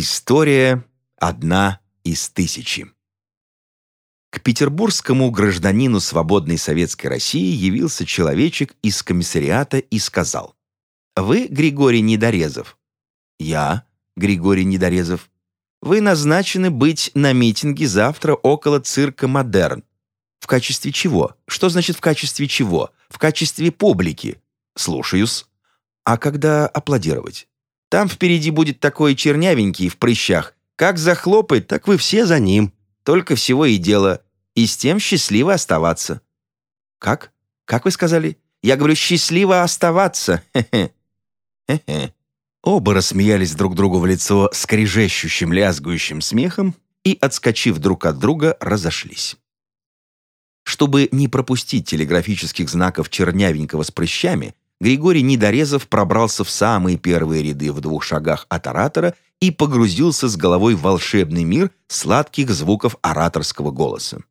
История одна из тысячи. К петербургскому гражданину свободной советской России явился человечек из комиссариата и сказал, «Вы Григорий Недорезов?» «Я, Григорий Недорезов. Вы назначены быть на митинге завтра около цирка «Модерн». В качестве чего? Что значит в качестве чего? В качестве публики. Слушаюсь. А когда аплодировать? Там впереди будет такой чернявенький в прыщах. Как захлопает, так вы все за ним. Только всего и дело. И с тем счастливо оставаться. Как? Как вы сказали? Я говорю, счастливо оставаться. Хе-хе. Оба рассмеялись друг другу в лицо скрежещущим, лязгующим смехом и, отскочив друг от друга, разошлись. Чтобы не пропустить телеграфических знаков чернявенького с прыщами, Григорий Недорезов пробрался в самые первые ряды в двух шагах от оратора и погрузился с головой в волшебный мир сладких звуков ораторского голоса.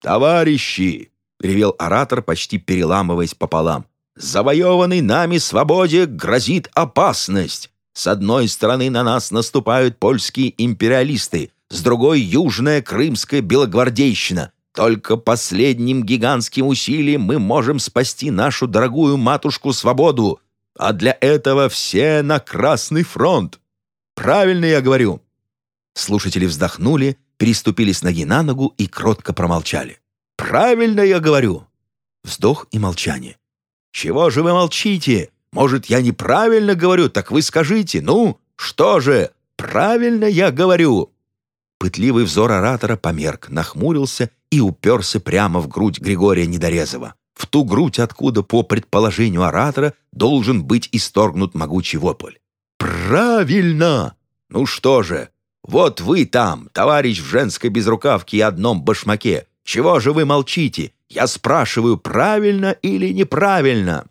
«Товарищи!» — ревел оратор, почти переламываясь пополам. «Завоеванной нами свободе грозит опасность. С одной стороны на нас наступают польские империалисты, с другой — южная крымская белогвардейщина. Только последним гигантским усилием мы можем спасти нашу дорогую матушку-свободу, а для этого все на Красный фронт. Правильно я говорю?» Слушатели вздохнули, переступили с ноги на ногу и кротко промолчали. «Правильно я говорю!» Вздох и молчание. «Чего же вы молчите? Может, я неправильно говорю? Так вы скажите. Ну, что же, правильно я говорю?» Пытливый взор оратора померк, нахмурился и уперся прямо в грудь Григория Недорезова. В ту грудь, откуда, по предположению оратора, должен быть исторгнут могучий вопль. «Правильно! Ну что же, вот вы там, товарищ в женской безрукавке и одном башмаке. Чего же вы молчите? Я спрашиваю, правильно или неправильно?»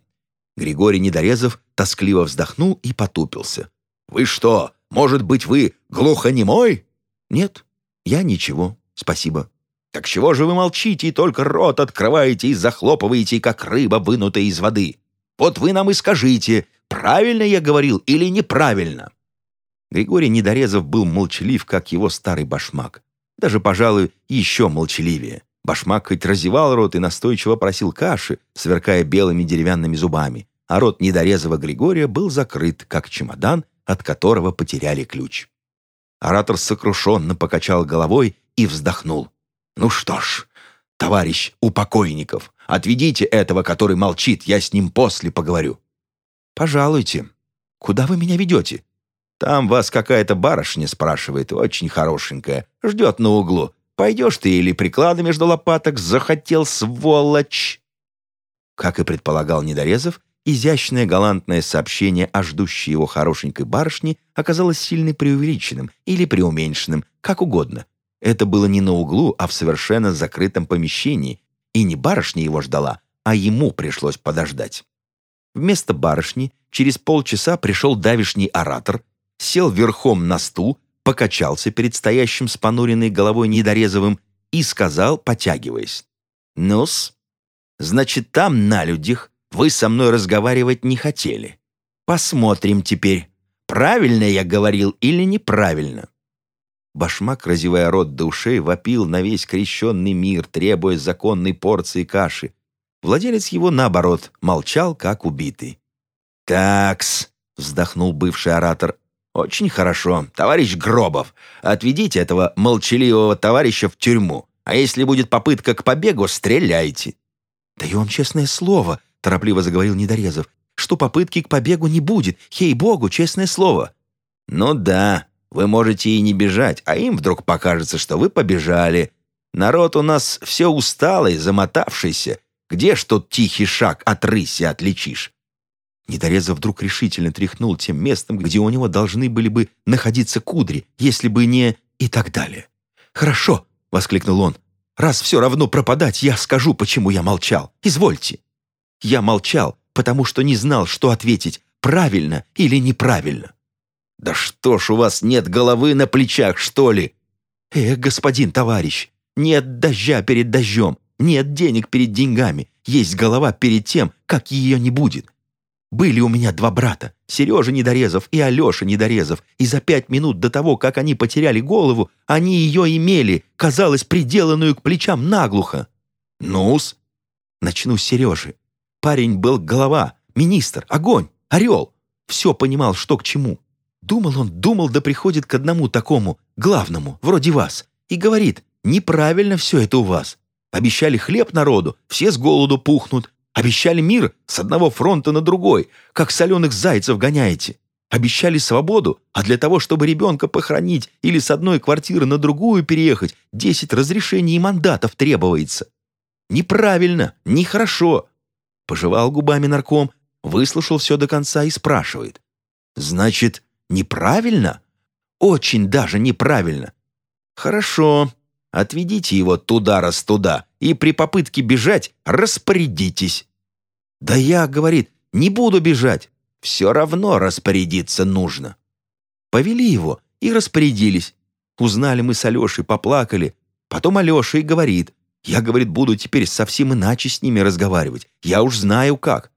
Григорий Недорезов тоскливо вздохнул и потупился. «Вы что, может быть, вы глухонемой?» «Нет, я ничего, спасибо». «Так чего же вы молчите и только рот открываете и захлопываете, как рыба, вынутая из воды? Вот вы нам и скажите, правильно я говорил или неправильно?» Григорий Недорезов был молчалив, как его старый башмак. Даже, пожалуй, еще молчаливее. Башмак хоть разевал рот и настойчиво просил каши, сверкая белыми деревянными зубами, а рот недорезого Григория был закрыт, как чемодан, от которого потеряли ключ. Оратор сокрушенно покачал головой и вздохнул. «Ну что ж, товарищ у покойников, отведите этого, который молчит, я с ним после поговорю». «Пожалуйте. Куда вы меня ведете?» Там вас какая-то барышня спрашивает, очень хорошенькая, ждет на углу. Пойдешь ты или приклады между лопаток захотел, сволочь!» Как и предполагал Недорезов, изящное галантное сообщение о ждущей его хорошенькой барышне оказалось сильно преувеличенным или преуменьшенным, как угодно. Это было не на углу, а в совершенно закрытом помещении, и не барышня его ждала, а ему пришлось подождать. Вместо барышни через полчаса пришел давишний оратор сел верхом на стул, покачался перед стоящим с понуренной головой Недорезовым и сказал, потягиваясь, «Ну-с, значит, там, на людях, вы со мной разговаривать не хотели. Посмотрим теперь, правильно я говорил или неправильно». Башмак, разевая рот до ушей, вопил на весь крещенный мир, требуя законной порции каши. Владелец его, наоборот, молчал, как убитый. «Такс», — вздохнул бывший оратор, «Очень хорошо. Товарищ Гробов, отведите этого молчаливого товарища в тюрьму. А если будет попытка к побегу, стреляйте». «Даю вам честное слово», — торопливо заговорил Недорезов, «что попытки к побегу не будет. Хей-богу, честное слово». «Ну да, вы можете и не бежать, а им вдруг покажется, что вы побежали. Народ у нас все усталый, замотавшийся. Где ж тот тихий шаг от рыси отличишь? Недорезов вдруг решительно тряхнул тем местом, где у него должны были бы находиться кудри, если бы не... и так далее. «Хорошо!» — воскликнул он. «Раз все равно пропадать, я скажу, почему я молчал. Извольте!» Я молчал, потому что не знал, что ответить, правильно или неправильно. «Да что ж у вас нет головы на плечах, что ли?» «Эх, господин товарищ, нет дождя перед дождем, нет денег перед деньгами, есть голова перед тем, как ее не будет. Были у меня два брата, Сережа Недорезов и Алеша Недорезов, и за пять минут до того, как они потеряли голову, они ее имели, казалось, приделанную к плечам наглухо. Ну-с, начну с Сережи. Парень был голова, министр, огонь, орел. Все понимал, что к чему. Думал он, думал, да приходит к одному такому, главному, вроде вас, и говорит, неправильно все это у вас. Обещали хлеб народу, все с голоду пухнут, Обещали мир с одного фронта на другой, как соленых зайцев гоняете. Обещали свободу, а для того, чтобы ребенка похоронить или с одной квартиры на другую переехать, 10 разрешений и мандатов требуется. Неправильно, нехорошо. Пожевал губами нарком, выслушал все до конца и спрашивает. Значит, неправильно? Очень даже неправильно. Хорошо, Отведите его туда раз туда, и при попытке бежать распорядитесь. Да я, говорит, не буду бежать. Все равно распорядиться нужно. Повели его и распорядились. Узнали мы с Алешей, поплакали. Потом Алеша и говорит, я, говорит, буду теперь совсем иначе с ними разговаривать. Я уж знаю как.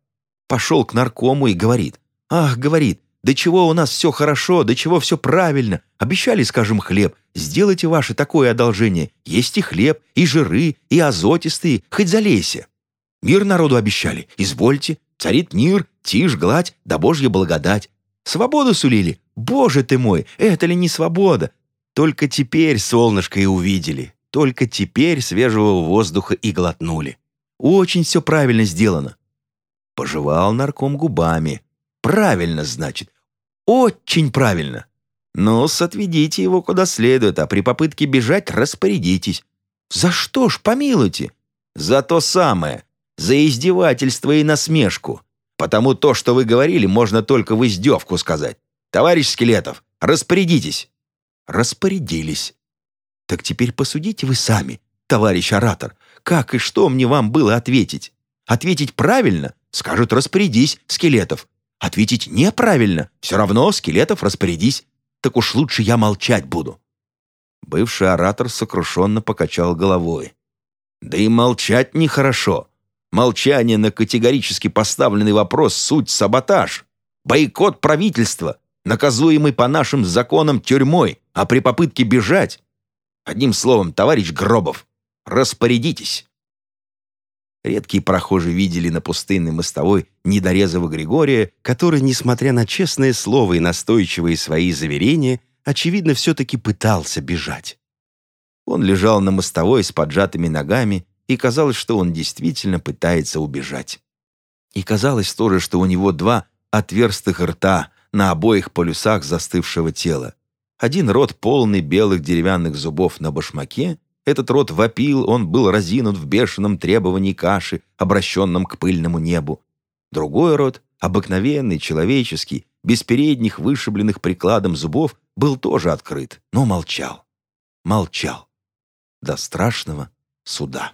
Пошел к наркому и говорит, ах, говорит, до чего у нас все хорошо, до чего все правильно. Обещали, скажем, хлеб. Сделайте ваше такое одолжение. Есть и хлеб, и жиры, и азотистые, хоть залейся. Мир народу обещали. Извольте. Царит мир, тишь, гладь, да божья благодать. Свободу сулили. Боже ты мой, это ли не свобода? Только теперь солнышко и увидели. Только теперь свежего воздуха и глотнули. Очень все правильно сделано. Пожевал нарком губами. Правильно, значит. Очень правильно. Ну, отведите его куда следует, а при попытке бежать распорядитесь. За что ж, помилуйте? За то самое. За издевательство и насмешку. Потому то, что вы говорили, можно только в издевку сказать. Товарищ Скелетов, распорядитесь. Распорядились. Так теперь посудите вы сами, товарищ оратор, как и что мне вам было ответить. Ответить правильно? Скажут, распорядись, Скелетов. Ответить неправильно, все равно, скелетов распорядись. Так уж лучше я молчать буду». Бывший оратор сокрушенно покачал головой. «Да и молчать нехорошо. Молчание на категорически поставленный вопрос — суть саботаж. Бойкот правительства, наказуемый по нашим законам тюрьмой, а при попытке бежать... Одним словом, товарищ Гробов, распорядитесь». Редкие прохожие видели на пустынной мостовой недорезого Григория, который, несмотря на честное слово и настойчивые свои заверения, очевидно, все-таки пытался бежать. Он лежал на мостовой с поджатыми ногами, и казалось, что он действительно пытается убежать. И казалось тоже, что у него два отверстых рта на обоих полюсах застывшего тела. Один рот полный белых деревянных зубов на башмаке, этот рот вопил, он был разинут в бешеном требовании каши, обращенном к пыльному небу. Другой рот, обыкновенный, человеческий, без передних, вышибленных прикладом зубов, был тоже открыт, но молчал. Молчал. До страшного суда.